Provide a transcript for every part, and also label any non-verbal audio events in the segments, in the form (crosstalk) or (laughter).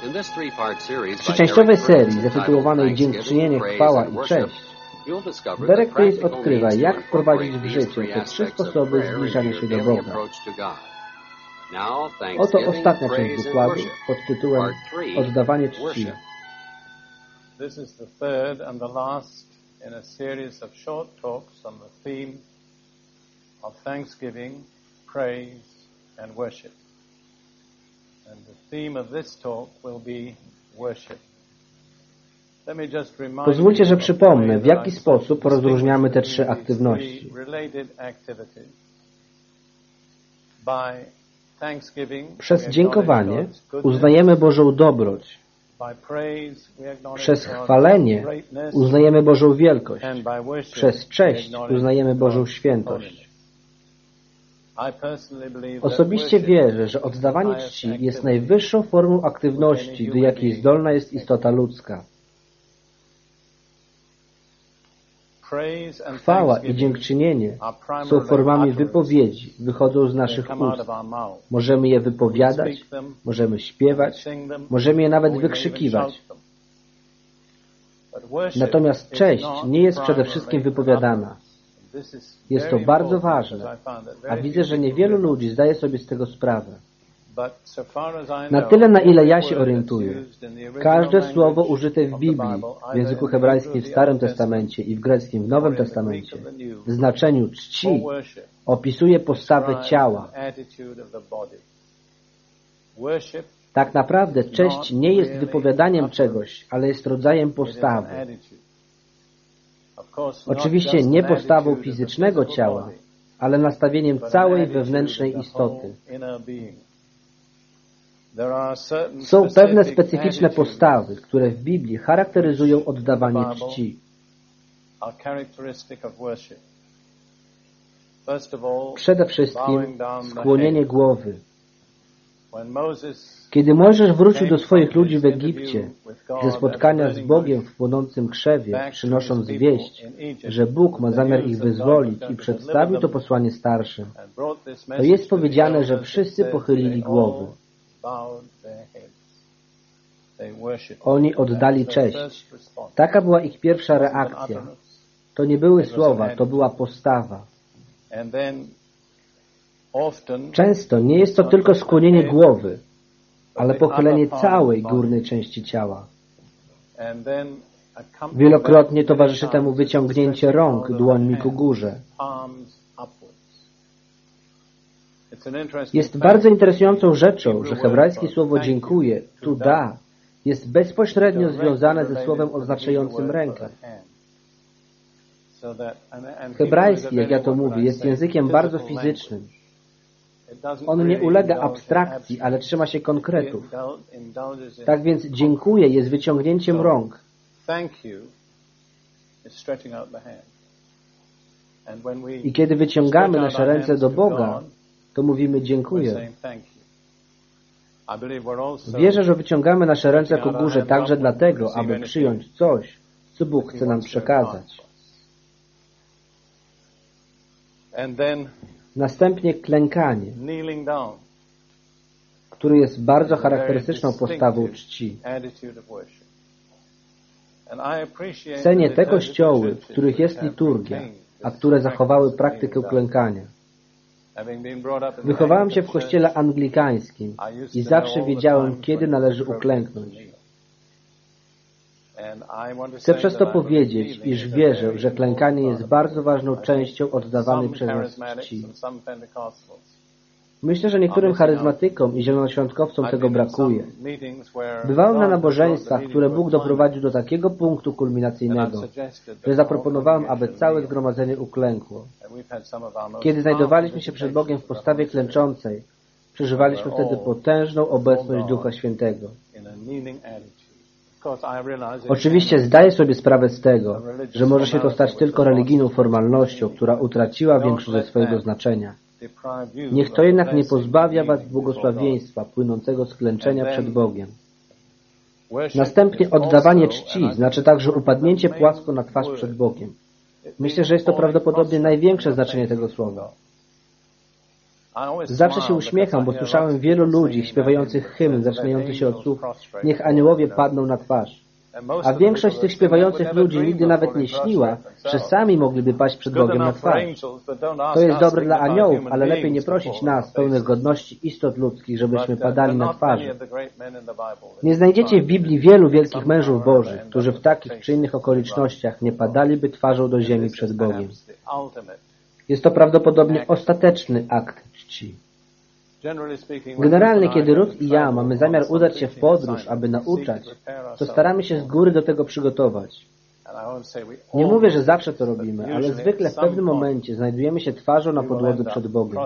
W trzyczęściowej serii zatytułowanej Dziękczynienie, Chwała i Cześć Derek Prince odkrywa, jak wprowadzić w życie te trzy sposoby zbliżania się do Boga. Oto ostatnia część wykładu pod tytułem Oddawanie czci. This is the third and the last in a series of short talks on the theme of thanksgiving, praise and worship. Pozwólcie, że przypomnę, w jaki sposób rozróżniamy te trzy aktywności. Przez dziękowanie uznajemy Bożą dobroć. Przez chwalenie uznajemy Bożą wielkość. Przez cześć uznajemy Bożą świętość. Osobiście wierzę, że oddawanie czci jest najwyższą formą aktywności, do jakiej zdolna jest istota ludzka. Chwała i dziękczynienie są formami wypowiedzi, wychodzą z naszych ust. Możemy je wypowiadać, możemy śpiewać, możemy je nawet wykrzykiwać. Natomiast cześć nie jest przede wszystkim an wypowiadana. Jest to bardzo ważne, a widzę, że niewielu ludzi zdaje sobie z tego sprawę. Na tyle, na ile ja się orientuję, Każde słowo użyte w Biblii, w języku hebrajskim w Starym Testamencie i w greckim w Nowym Testamencie, w znaczeniu czci opisuje postawę ciała. Tak naprawdę cześć nie jest wypowiadaniem czegoś, ale jest rodzajem postawy. Oczywiście nie postawą fizycznego ciała, ale nastawieniem całej wewnętrznej istoty. Są pewne specyficzne postawy, które w Biblii charakteryzują oddawanie czci. Przede wszystkim skłonienie głowy. Kiedy Mojżesz wrócił do swoich ludzi w Egipcie, ze spotkania z Bogiem w płonącym krzewie, przynosząc wieść, że Bóg ma zamiar ich wyzwolić i przedstawił to posłanie starszym, to jest powiedziane, że wszyscy pochylili głowy. Oni oddali cześć. Taka była ich pierwsza reakcja. To nie były słowa, to była postawa. Często nie jest to tylko skłonienie głowy, ale pochylenie całej górnej części ciała. Wielokrotnie towarzyszy temu wyciągnięcie rąk dłońmi ku górze. Jest bardzo interesującą rzeczą, że hebrajskie słowo dziękuję, tu da, jest bezpośrednio związane ze słowem oznaczającym rękę. Hebrajski, jak ja to mówię, jest językiem bardzo fizycznym. On nie ulega abstrakcji, ale trzyma się konkretów. Tak więc dziękuję jest wyciągnięciem rąk. I kiedy wyciągamy nasze ręce do Boga, to mówimy dziękuję. Wierzę, że wyciągamy nasze ręce ku górze także dlatego, aby przyjąć coś, co Bóg chce nam przekazać. Następnie klękanie, który jest bardzo charakterystyczną postawą czci. Cenię te kościoły, w których jest liturgia, a które zachowały praktykę klękania. Wychowałem się w kościele anglikańskim I zawsze wiedziałem, kiedy należy uklęknąć. kneel. And I want to Chcę przez to powiedzieć, iż wierzę, że klękanie jest bardzo ważną częścią oddawanej przez nas czci. Myślę, że niektórym charyzmatykom i zielonoświątkowcom tego brakuje. Bywałem na nabożeństwach, które Bóg doprowadził do takiego punktu kulminacyjnego, że zaproponowałem, aby całe zgromadzenie uklękło. Kiedy znajdowaliśmy się przed Bogiem w postawie klęczącej, przeżywaliśmy wtedy potężną obecność Ducha Świętego. Oczywiście zdaję sobie sprawę z tego, że może się to stać tylko religijną formalnością, która utraciła większość ze swojego znaczenia. Niech to jednak nie pozbawia Was błogosławieństwa płynącego z klęczenia przed Bogiem. Następnie oddawanie czci znaczy także upadnięcie płasko na twarz przed Bogiem. Myślę, że jest to prawdopodobnie największe znaczenie tego słowa. Zawsze się uśmiecham, bo słyszałem wielu ludzi śpiewających hymn zaczynający się od słów Niech aniołowie padną na twarz. A większość tych śpiewających ludzi nigdy nawet nie śniła, że sami mogliby paść przed Bogiem na twarz. To jest dobre dla aniołów, ale lepiej nie prosić nas, pełnych godności istot ludzkich, żebyśmy padali na twarz. Nie znajdziecie w Biblii wielu wielkich mężów Bożych, którzy w takich czy innych okolicznościach nie padaliby twarzą do ziemi przed Bogiem. Jest to prawdopodobnie ostateczny akt czci. Generalnie, kiedy Ruth i ja mamy zamiar udać się w podróż, aby nauczać, to staramy się z góry do tego przygotować. Nie mówię, że zawsze to robimy, ale zwykle w pewnym momencie znajdujemy się twarzą na podłodze przed Bogiem.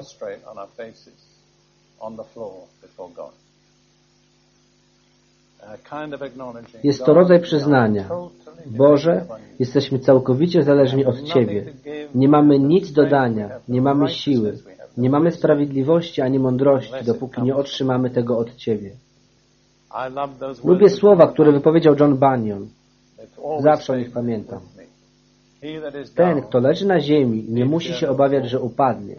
Jest to rodzaj przyznania. Boże, jesteśmy całkowicie zależni od Ciebie. Nie mamy nic do dania, nie mamy siły, nie mamy sprawiedliwości ani mądrości, dopóki nie otrzymamy tego od Ciebie. Lubię słowa, które wypowiedział John Bunyan. Zawsze o nich pamiętam. Ten, kto leży na ziemi, nie musi się obawiać, że upadnie.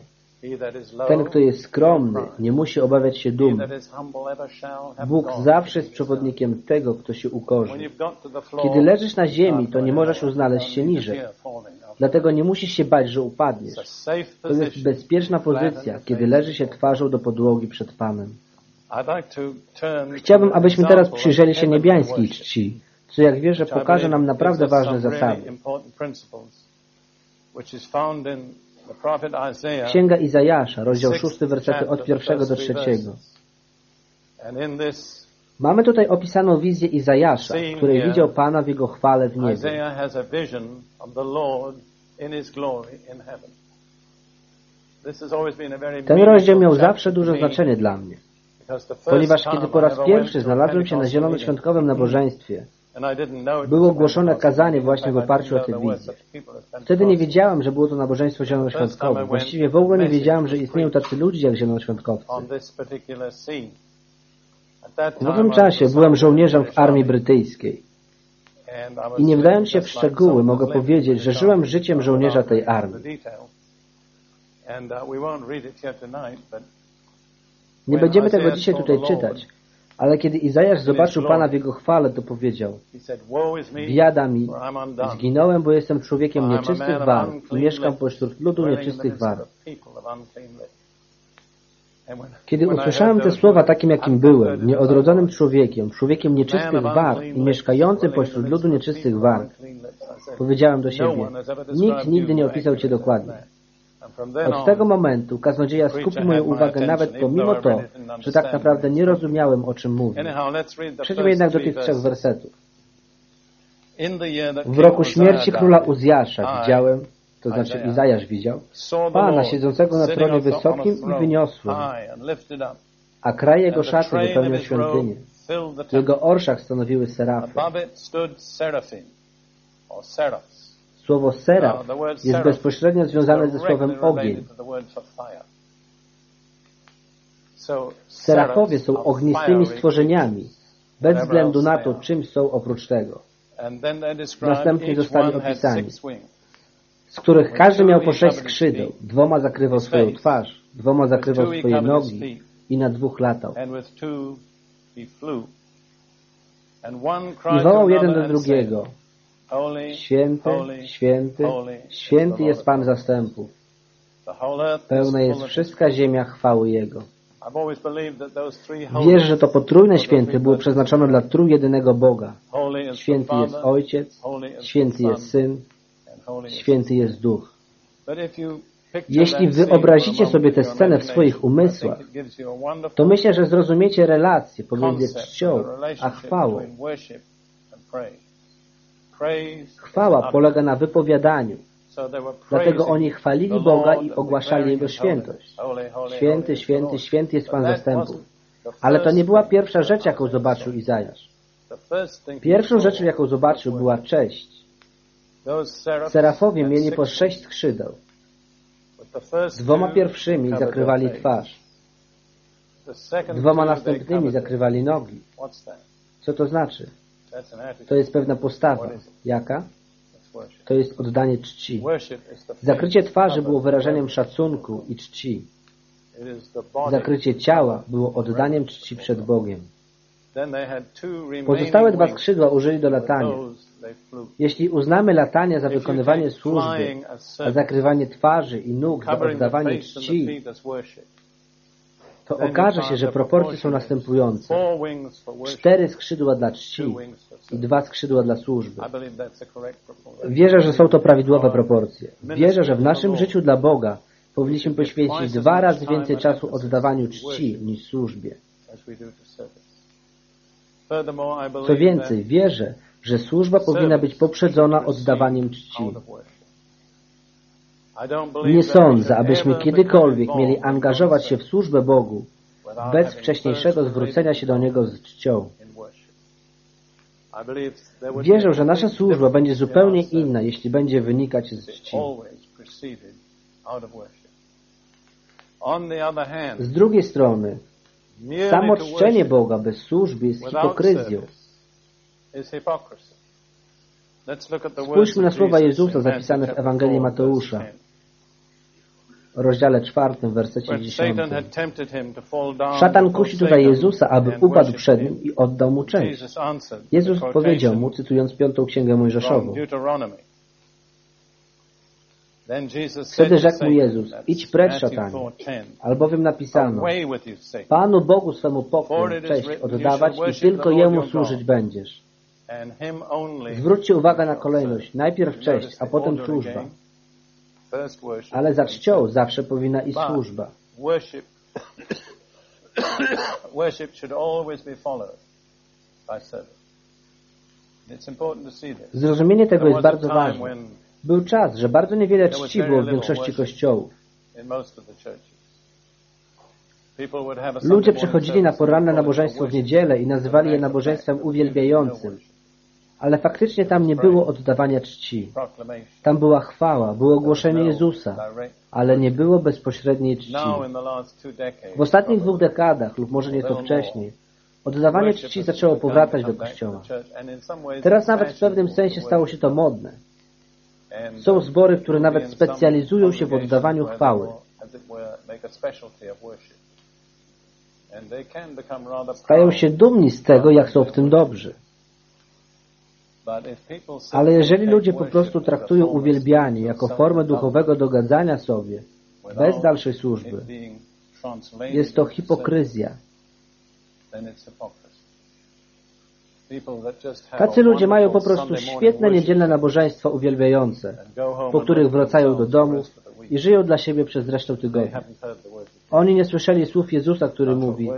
Ten, kto jest skromny, nie musi obawiać się dumy. Bóg zawsze jest przewodnikiem tego, kto się ukorzy. Kiedy leżysz na ziemi, to nie możesz już znaleźć się niżej. Dlatego nie musisz się bać, że upadniesz. To jest bezpieczna pozycja, kiedy leży się twarzą do podłogi przed Panem. Chciałbym, abyśmy teraz przyjrzeli się niebiańskiej czci, co jak wierzę pokaże nam naprawdę ważne zasady. Księga Izajasza, rozdział 6, wersety od pierwszego do trzeciego. Mamy tutaj opisaną wizję Izajasza, której widział Pana w Jego chwale w niebie. Ten rozdział miał zawsze duże znaczenie dla mnie, ponieważ kiedy po raz pierwszy znalazłem się na zielonoświątkowym nabożeństwie, było ogłoszone kazanie właśnie w oparciu o tę wizję. Wtedy nie wiedziałem, że było to nabożeństwo zielonoświątkowe. Właściwie w ogóle nie wiedziałem, że istnieją tacy ludzie jak zielonoświątkowcy. W owym czasie byłem żołnierzem w armii brytyjskiej. I nie wdając się w szczegóły, mogę powiedzieć, że żyłem życiem żołnierza tej armii. Nie będziemy tego dzisiaj tutaj czytać, ale kiedy Izajasz zobaczył Pana w jego chwale, to powiedział Biada mi, zginąłem, bo jestem człowiekiem nieczystych warg i mieszkam pośród ludu nieczystych warg. Kiedy usłyszałem te słowa takim, jakim byłem, nieodrodzonym człowiekiem, człowiekiem nieczystych warg i mieszkającym pośród ludu nieczystych warg, powiedziałem do siebie, nikt nigdy nie opisał Cię dokładnie. Od tego momentu kaznodzieja skupił moją uwagę nawet pomimo to, że tak naprawdę nie rozumiałem, o czym mówi. Przejdźmy jednak do tych trzech wersetów. W roku śmierci króla Uzjasza widziałem, to znaczy Izajasz widział, Pana siedzącego na tronie wysokim i wyniosłym, a kraj jego szaty wypełniał świątynię. W jego orszach stanowiły serafy. Słowo seraf jest bezpośrednio związane ze słowem ogień. Serafowie są ognistymi stworzeniami, bez względu na to, czym są oprócz tego. Następnie zostali opisani, z których każdy miał po sześć skrzydeł. Dwoma zakrywał swoją twarz, dwoma zakrywał swoje nogi i na dwóch latał. I wołał jeden do drugiego, Święty, święty, święty jest Pan zastępów. Pełna jest wszystka ziemia chwały Jego. Wierzę, że to potrójne święty było przeznaczone dla trójjedynego Boga. Święty jest Ojciec, święty jest Syn, święty jest Duch. Jeśli wyobrazicie sobie tę scenę w swoich umysłach, to myślę, że zrozumiecie relację pomiędzy czcią a chwałą. Chwała polega na wypowiadaniu. Dlatego oni chwalili Boga i ogłaszali Jego świętość. Święty, święty, święty jest Pan zastępów. Ale to nie była pierwsza rzecz, jaką zobaczył Izajasz. Pierwszą rzeczą, jaką zobaczył, była cześć. Serafowie mieli po sześć skrzydeł. Dwoma pierwszymi zakrywali twarz. Dwoma następnymi zakrywali nogi. Co to znaczy? To jest pewna postawa. Jaka? To jest oddanie czci. Zakrycie twarzy było wyrażeniem szacunku i czci. Zakrycie ciała było oddaniem czci przed Bogiem. Pozostałe dwa skrzydła użyli do latania. Jeśli uznamy latanie za wykonywanie służby, a zakrywanie twarzy i nóg za oddawanie czci, to okaże się, że proporcje są następujące. Cztery skrzydła dla czci i dwa skrzydła dla służby. Wierzę, że są to prawidłowe proporcje. Wierzę, że w naszym życiu dla Boga powinniśmy poświęcić dwa razy więcej czasu oddawaniu czci niż służbie. Co więcej, wierzę, że służba powinna być poprzedzona oddawaniem czci. out of worship. I don't believe Nie sądzę, abyśmy kiedykolwiek mieli angażować się w służbę Bogu bez wcześniejszego zwrócenia się do Niego z czcią. Wierzę, że nasza służba będzie zupełnie inna, jeśli będzie wynikać z czci. Z drugiej strony, samo czczenie Boga bez służby jest hipokryzją. Spójrzmy na słowa Jezusa zapisane w Ewangelii 4, Mateusza. Verse 10. w rozdziale czwartym, wersecie dziesiątym. Szatan kusi tutaj Jezusa, aby upadł przed nim i oddał mu cześć. Answered Jezus powiedział mu, cytując piątą księgę Mojżeszową, Wtedy rzekł mu Jezus, idź precz, szatanie, 4:10, albowiem napisano, Panu Bogu swemu pokój, cześć oddawać i tylko Jemu służyć będziesz. Zwróćcie uwagę na kolejność. Najpierw cześć, a potem służba. Ale za czcią zawsze powinna iść służba. (coughs) Zrozumienie tego jest bardzo ważne. Był czas, że bardzo niewiele czci było w większości kościołów. Ludzie przychodzili na poranne nabożeństwo w niedzielę i nazywali je nabożeństwem fact uwielbiającym, ale faktycznie tam nie było oddawania czci. Tam była chwała, było ogłoszenie Jezusa, ale nie było bezpośredniej czci. W ostatnich dwóch dekadach, lub może nieco wcześniej, oddawanie czci zaczęło powracać do kościoła. Teraz nawet w pewnym sensie stało się to modne. Są zbory, które nawet specjalizują się w oddawaniu chwały. Stają się dumni z tego, jak są w tym dobrzy. Ale jeżeli ludzie po prostu traktują uwielbianie jako formę duchowego dogadzania sobie, bez dalszej służby, jest to hipokryzja. Tacy ludzie mają po prostu świetne niedzielne nabożeństwa uwielbiające, po których wracają do domu i żyją dla siebie przez resztę tygodnia. Oni nie słyszeli słów Jezusa, który mówi,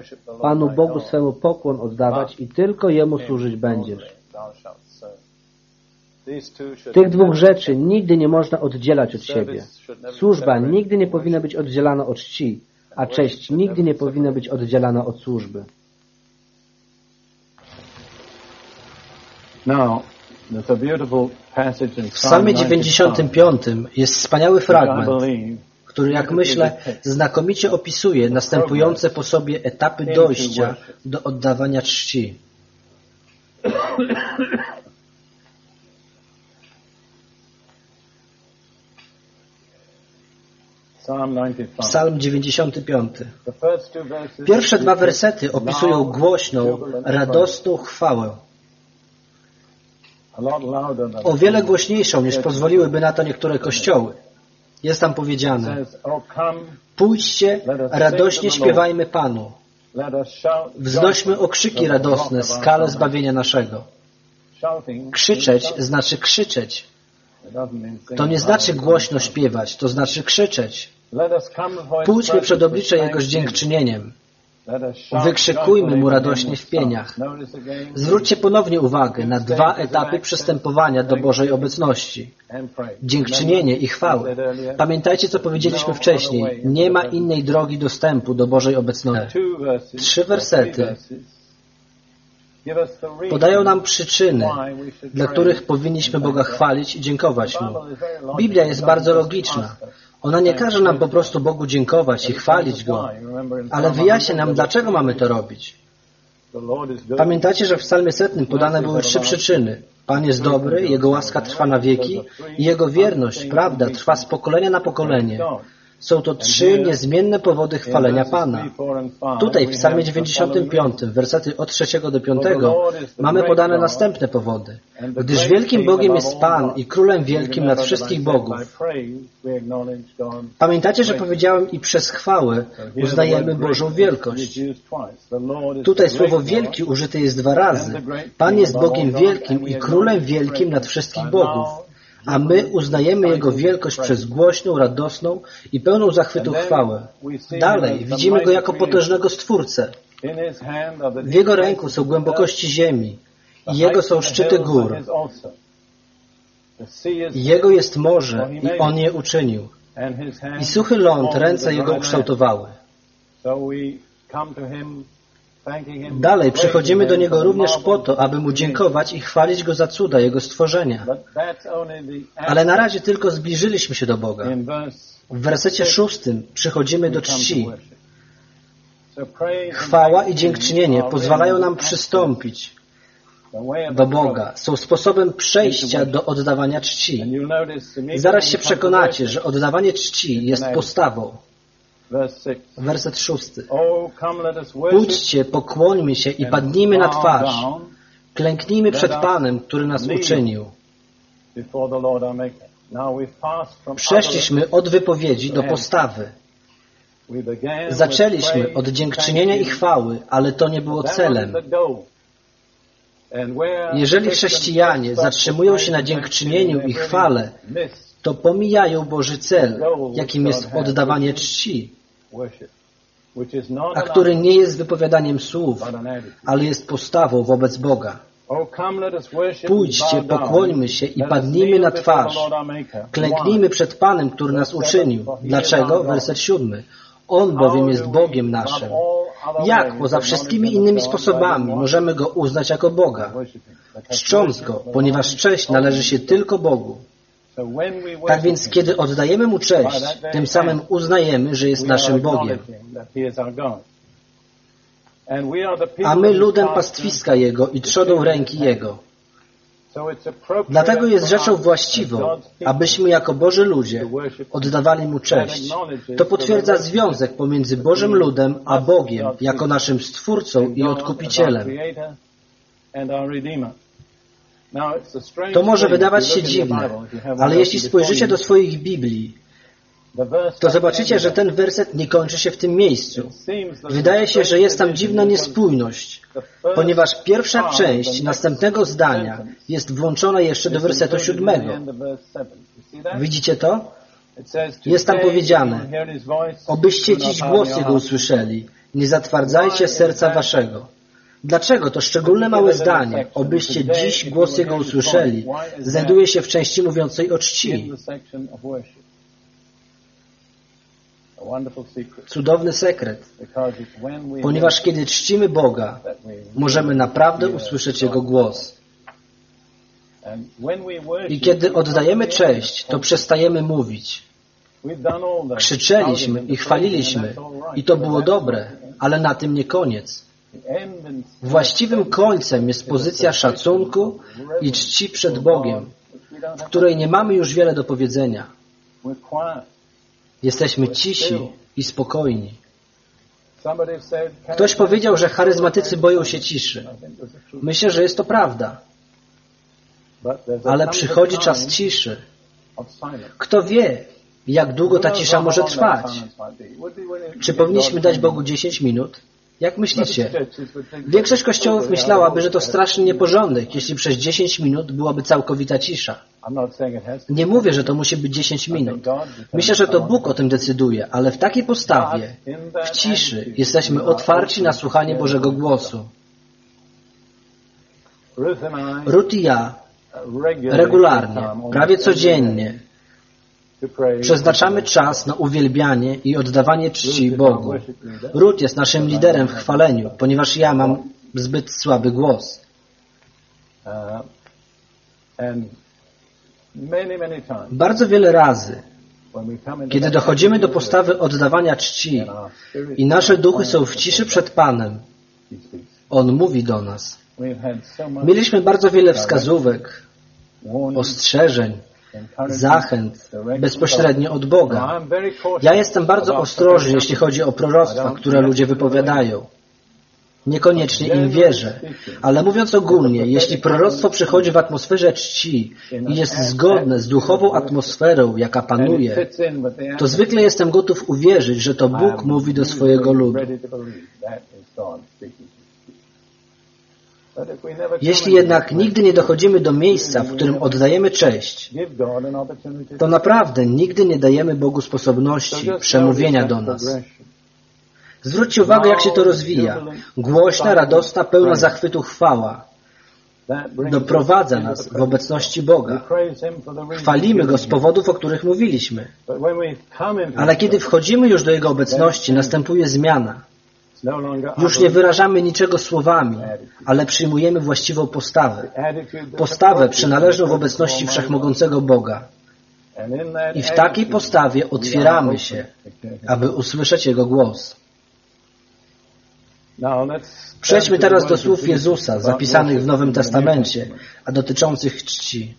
Panu Bogu swemu pokłon oddawać i tylko Jemu służyć będziesz. Tych dwóch rzeczy nigdy nie można oddzielać od siebie. Służba nigdy nie powinna być oddzielana od czci, a cześć nigdy nie powinna być oddzielana od służby. W Psalmie 95 jest wspaniały fragment, który, jak myślę, znakomicie opisuje następujące po sobie etapy dojścia do oddawania czci. Psalm 95. Psalm 95. The first two verses Pierwsze dwa wersety opisują głośną, radosną chwałę. O wiele głośniejszą niż pozwoliłyby na to niektóre kościoły. Jest tam powiedziane, Oh pójdźcie, radośnie śpiewajmy Panu. Wznośmy okrzyki radosne, skale zbawienia naszego. Krzyczeć znaczy krzyczeć. To nie znaczy głośno śpiewać, to znaczy krzyczeć. Pójdźmy przed oblicze Jego z dziękczynieniem. Wykrzykujmy Mu radośnie w pieniach. Zwróćcie ponownie uwagę na dwa etapy przystępowania do Bożej obecności. Dziękczynienie i chwałę. Pamiętajcie, co powiedzieliśmy wcześniej. Nie ma innej drogi dostępu do Bożej obecności. Trzy wersety Podają nam przyczyny, dla których powinniśmy Boga chwalić i dziękować Mu. Biblia jest bardzo logiczna. Ona nie każe nam po prostu Bogu dziękować i chwalić Go, ale wyjaśnia nam, dlaczego mamy to robić. Pamiętacie, że w psalmie setnym podane były trzy przyczyny. Pan jest dobry, Jego łaska trwa na wieki i Jego wierność, prawda, trwa z pokolenia na pokolenie. Są to trzy niezmienne powody chwalenia Pana. Tutaj w psalmie 95, wersety od trzeciego do piątego, mamy podane następne powody. Gdyż wielkim Bogiem jest Pan i Królem wielkim nad wszystkich bogów. Pamiętacie, że powiedziałem i przez chwałę uznajemy Bożą wielkość. Tutaj słowo wielki użyte jest dwa razy. Pan jest Bogiem wielkim i Królem wielkim nad wszystkich bogów a my uznajemy Jego wielkość przez głośną, radosną i pełną zachwytu chwałę. Dalej widzimy Go jako potężnego Stwórcę. W Jego ręku są głębokości ziemi i Jego są szczyty gór. Jego jest morze i On je uczynił. I suchy ląd ręce Jego ukształtowały. Dalej przychodzimy do Niego również po to, aby Mu dziękować i chwalić Go za cuda Jego stworzenia. Ale na razie tylko zbliżyliśmy się do Boga. W wersecie szóstym przychodzimy do czci. Chwała i dziękczynienie pozwalają nam przystąpić do Boga. Są sposobem przejścia do oddawania czci. Zaraz się przekonacie, że oddawanie czci jest postawą. Werset szósty. Pójdźcie, pokłońmy się i padnijmy na twarz. Klęknijmy przed Panem, który nas uczynił. Przeszliśmy od wypowiedzi do postawy. Zaczęliśmy od dziękczynienia i chwały, ale to nie było celem. Jeżeli chrześcijanie zatrzymują się na dziękczynieniu i chwale, to pomijają Boży cel, jakim jest oddawanie czci, a który nie jest wypowiadaniem słów, ale jest postawą wobec Boga. Pójdźcie, pokłońmy się i padnijmy na twarz. Klęknijmy przed Panem, który nas uczynił. Dlaczego? Werset siódmy. On bowiem jest Bogiem naszym. Jak poza wszystkimi innymi sposobami możemy Go uznać jako Boga? Czcząc Go, ponieważ cześć należy się tylko Bogu. Tak więc, kiedy oddajemy Mu cześć, tym samym uznajemy, że jest naszym Bogiem. A my ludem pastwiska Jego i trzodą ręki Jego. Dlatego jest rzeczą właściwą, abyśmy jako Boży ludzie oddawali Mu cześć. To potwierdza związek pomiędzy Bożym ludem a Bogiem jako naszym Stwórcą i Odkupicielem. To może wydawać się dziwne, ale jeśli spojrzycie do swoich Biblii, to zobaczycie, że ten werset nie kończy się w tym miejscu. Wydaje się, że jest tam dziwna niespójność, ponieważ pierwsza część następnego zdania jest włączona jeszcze do wersetu siódmego. Widzicie to? Jest tam powiedziane, obyście dziś głos Jego usłyszeli, nie zatwardzajcie serca waszego. Dlaczego to szczególne małe zdanie, obyście dziś głos Jego usłyszeli, znajduje się w części mówiącej o czci? Cudowny sekret, ponieważ kiedy czcimy Boga, możemy naprawdę usłyszeć Jego głos. I kiedy oddajemy cześć, to przestajemy mówić. Krzyczeliśmy i chwaliliśmy. i to było dobre, ale na tym nie koniec. Właściwym końcem jest pozycja szacunku i czci przed Bogiem, w której nie mamy już wiele do powiedzenia. Jesteśmy cisi i spokojni. Ktoś powiedział, że charyzmatycy boją się ciszy. Myślę, że jest to prawda. Ale przychodzi czas ciszy. Kto wie, jak długo ta cisza może trwać? Czy powinniśmy dać Bogu 10 minut? Jak myślicie? Większość kościołów myślałaby, że to straszny nieporządek, jeśli przez 10 minut byłaby całkowita cisza. Nie mówię, że to musi być 10 minut. Myślę, że to Bóg o tym decyduje, ale w takiej postawie, w ciszy, jesteśmy otwarci na słuchanie Bożego głosu. Ruth i ja regularnie, prawie codziennie Przeznaczamy czas na uwielbianie i oddawanie czci Bogu. Ruth jest naszym liderem w chwaleniu, ponieważ ja mam zbyt słaby głos. Bardzo wiele razy, kiedy dochodzimy do postawy oddawania czci i nasze duchy są w ciszy przed Panem, On mówi do nas. Mieliśmy bardzo wiele wskazówek, ostrzeżeń, zachęt bezpośrednio od Boga. Ja jestem bardzo ostrożny, jeśli chodzi o proroctwa, które ludzie wypowiadają. Niekoniecznie im wierzę, ale mówiąc ogólnie, jeśli proroctwo przychodzi w atmosferze czci i jest zgodne z duchową atmosferą, jaka panuje, to zwykle jestem gotów uwierzyć, że to Bóg mówi do swojego ludu. Jeśli jednak nigdy nie dochodzimy do miejsca, w którym oddajemy cześć, to naprawdę nigdy nie dajemy Bogu sposobności przemówienia do nas. Zwróćcie uwagę, jak się to rozwija. Głośna, radosna, pełna zachwytu chwała doprowadza nas w obecności Boga. Chwalimy Go z powodów, o których mówiliśmy. Ale kiedy wchodzimy już do Jego obecności, następuje zmiana. Już nie wyrażamy niczego słowami, ale przyjmujemy właściwą postawę. Postawę przynależną w obecności Wszechmogącego Boga. I w takiej postawie otwieramy się, aby usłyszeć Jego głos. Przejdźmy teraz do słów Jezusa zapisanych w Nowym Testamencie, a dotyczących czci.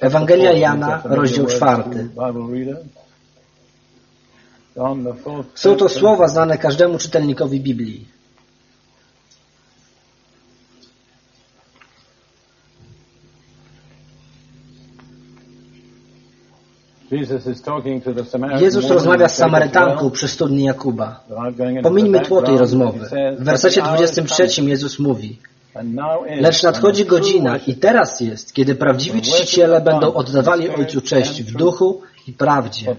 Ewangelia Jana, rozdział czwarty. Są to słowa znane każdemu czytelnikowi Biblii. Jezus rozmawia z Samarytanką przy studni Jakuba. Pomińmy tło tej rozmowy. W wersecie 23 Jezus mówi Lecz nadchodzi godzina i teraz jest, kiedy prawdziwi czciciele będą oddawali Ojcu cześć w duchu i prawdzie.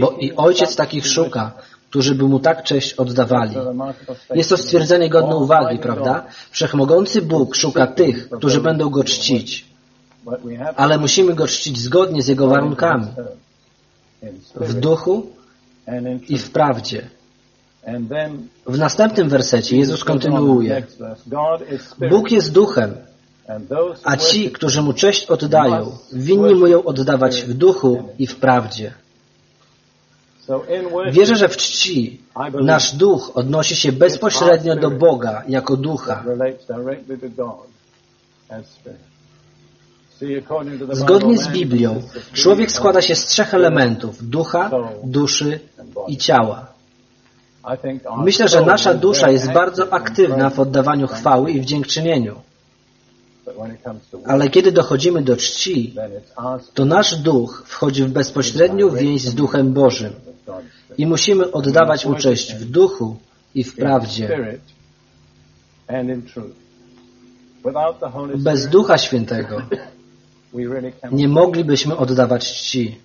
Bo i Ojciec takich szuka, którzy by Mu tak cześć oddawali. Jest to stwierdzenie godne uwagi, prawda? Wszechmogący Bóg szuka tych, którzy będą Go czcić. Ale musimy Go czcić zgodnie z Jego warunkami. W duchu i w prawdzie. W następnym wersecie Jezus kontynuuje. Bóg jest duchem, a ci, którzy Mu cześć oddają, winni Mu ją oddawać w duchu i w prawdzie. Wierzę, że w czci nasz duch odnosi się bezpośrednio do Boga jako ducha. Zgodnie z Biblią, człowiek składa się z trzech elementów ducha, duszy i ciała. Myślę, że nasza dusza jest bardzo aktywna w oddawaniu chwały i w dziękczynieniu. Ale kiedy dochodzimy do czci, to nasz duch wchodzi w bezpośrednią więź z Duchem Bożym i musimy oddawać Mu cześć w duchu i w prawdzie. Bez Ducha Świętego (coughs) nie moglibyśmy oddawać czci.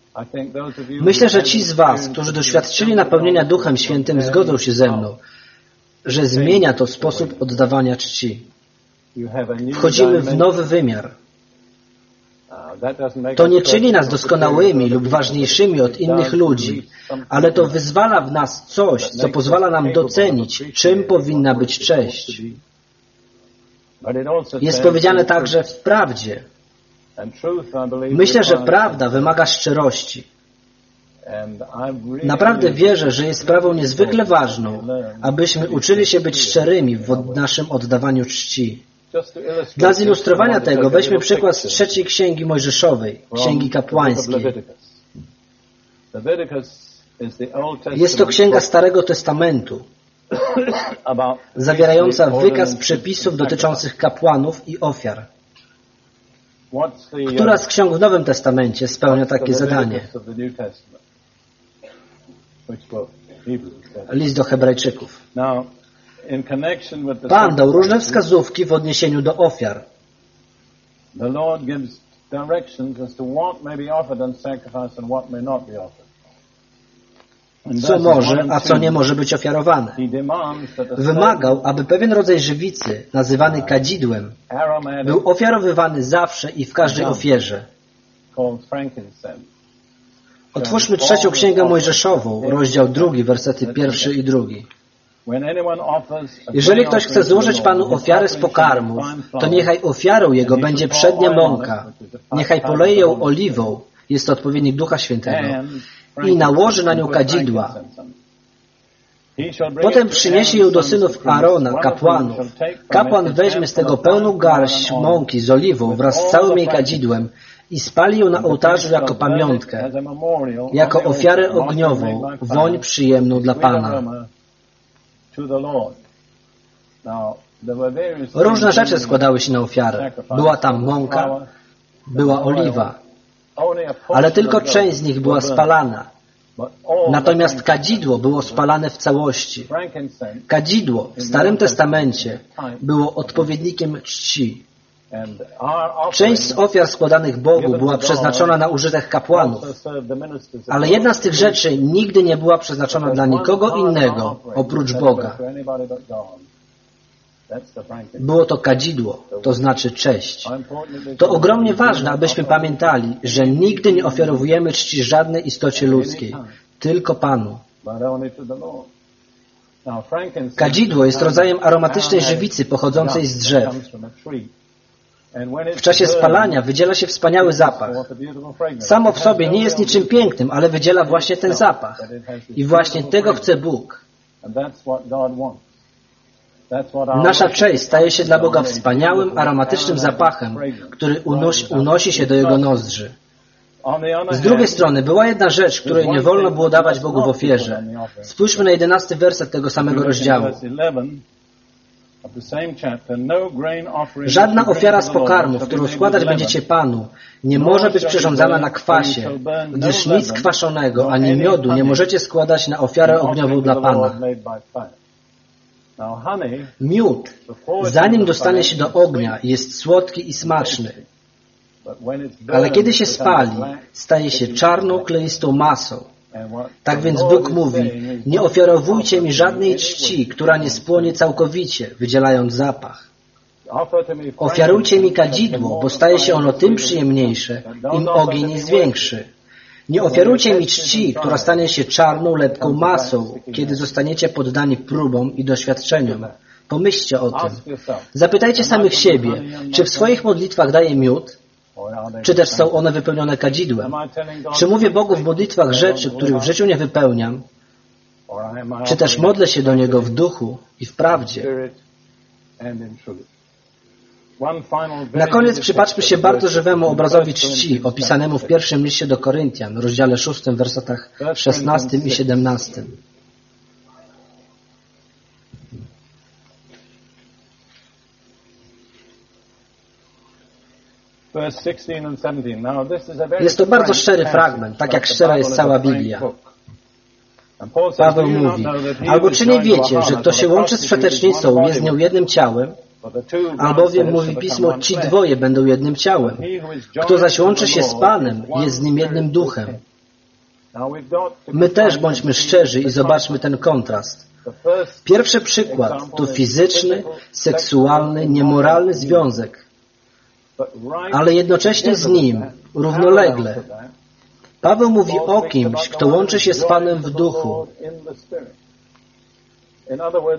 Myślę, że ci z Was, którzy doświadczyli napełnienia Duchem Świętym, zgodzą się ze mną, że zmienia to sposób oddawania czci. Wchodzimy w nowy wymiar. To nie czyni nas doskonałymi lub ważniejszymi od innych ludzi, ale to wyzwala w nas coś, co pozwala nam docenić, czym powinna być cześć. Jest powiedziane także w prawdzie. Myślę, że prawda wymaga szczerości. Naprawdę wierzę, że jest sprawą niezwykle ważną, abyśmy uczyli się być szczerymi w naszym oddawaniu czci. Dla zilustrowania tego weźmy przykład z trzeciej księgi Mojżeszowej, księgi kapłańskiej. Jest to księga Starego Testamentu, (coughs) zawierająca wykaz przepisów dotyczących kapłanów i ofiar. Która z ksiąg w Nowym Testamencie spełnia takie zadanie? List do Hebrajczyków. Pan dał różne wskazówki w odniesieniu do ofiar. Co może, a co nie może być ofiarowane. Wymagał, aby pewien rodzaj żywicy, nazywany kadzidłem, był ofiarowywany zawsze i w każdej ofierze. Otwórzmy trzecią księgę Mojżeszową, rozdział drugi, wersety pierwszy i drugi. Jeżeli ktoś chce złożyć Panu ofiarę z pokarmów, to niechaj ofiarą jego będzie przednia mąka. Niechaj poleje ją oliwą, jest to odpowiednik Ducha Świętego, i nałoży na nią kadzidła. Potem przyniesie ją do synów Arona, kapłanów. Kapłan weźmie z tego pełną garść mąki z oliwą wraz z całym jej kadzidłem i spali ją na ołtarzu jako pamiątkę, jako ofiarę ogniową, woń przyjemną dla Pana. Różne rzeczy składały się na ofiarę. Była tam mąka, była oliwa, ale tylko część z nich była spalana. Natomiast kadzidło było spalane w całości. Kadzidło w Starym Testamencie było odpowiednikiem czci. Część z ofiar składanych Bogu była przeznaczona na użytek kapłanów, ale jedna z tych rzeczy nigdy nie była przeznaczona dla nikogo innego oprócz Boga. Było to kadzidło, to znaczy cześć. To ogromnie ważne, abyśmy pamiętali, że nigdy nie ofiarowujemy czci żadnej istocie ludzkiej, tylko Panu. Kadzidło jest rodzajem aromatycznej żywicy pochodzącej z drzew. W czasie spalania wydziela się wspaniały zapach. Samo w sobie nie jest niczym pięknym, ale wydziela właśnie ten zapach. I właśnie tego chce Bóg. Nasza cześć staje się dla Boga wspaniałym, aromatycznym zapachem, który unosi, unosi się do Jego nozdrzy. Z drugiej strony była jedna rzecz, której nie wolno było dawać Bogu w ofierze. Spójrzmy na jedenasty werset tego samego rozdziału. Żadna ofiara z pokarmów, którą składać będziecie Panu, nie może być przyrządzana na kwasie, gdyż nic kwaszonego ani miodu nie możecie składać na ofiarę ogniową dla Pana. Miód, zanim dostanie się do ognia, jest słodki i smaczny. Ale kiedy się spali, staje się czarną, kleistą masą. Tak więc Bóg mówi, nie ofiarowujcie mi żadnej czci, która nie spłonie całkowicie, wydzielając zapach. Ofiarujcie mi kadzidło, bo staje się ono tym przyjemniejsze, im ogień jest większy. Nie ofiarujcie mi czci, która stanie się czarną, lepką masą, kiedy zostaniecie poddani próbom i doświadczeniom. Pomyślcie o tym. Zapytajcie samych siebie, czy w swoich modlitwach daje miód, czy też są one wypełnione kadzidłem? Czy mówię Bogu w modlitwach rzeczy, których w życiu nie wypełniam? Czy też modlę się do Niego w duchu i w prawdzie? Na koniec przypatrzmy się bardzo żywemu obrazowi czci opisanemu w pierwszym liście do Koryntian, rozdziale 6, wersetach 16 i 17. Jest to bardzo szczery fragment, tak jak szczera jest cała Biblia. Paweł mówi, albo czy nie wiecie, że kto się łączy z wszetecznicą, jest nią jednym ciałem, albowiem mówi Pismo, ci dwoje będą jednym ciałem. Kto zaś łączy się z Panem, jest z nim jednym duchem. My też bądźmy szczerzy i zobaczmy ten kontrast. Pierwszy przykład to fizyczny, seksualny, niemoralny związek, ale jednocześnie z nim, równolegle. Paweł mówi o kimś, kto łączy się z Panem w duchu.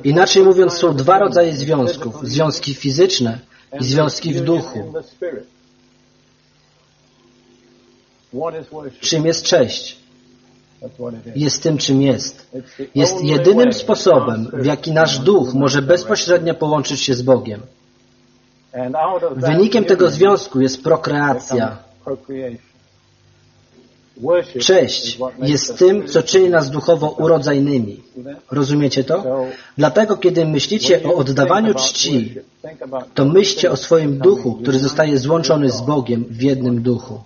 Inaczej mówiąc, są dwa rodzaje związków. Związki fizyczne i związki w duchu. Czym jest cześć? Jest tym, czym jest. Jest jedynym sposobem, w jaki nasz duch może bezpośrednio połączyć się z Bogiem. Wynikiem tego związku jest prokreacja. Cześć jest tym, co czyni nas duchowo urodzajnymi. Rozumiecie to? Dlatego, kiedy myślicie o oddawaniu czci, to myślcie o swoim duchu, który zostaje złączony z Bogiem w jednym duchu.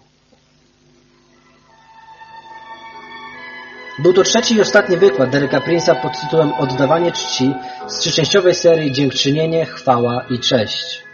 Był to trzeci i ostatni wykład Deryka Prince'a pod tytułem Oddawanie czci z trzyczęściowej serii Dziękczynienie, chwała i cześć.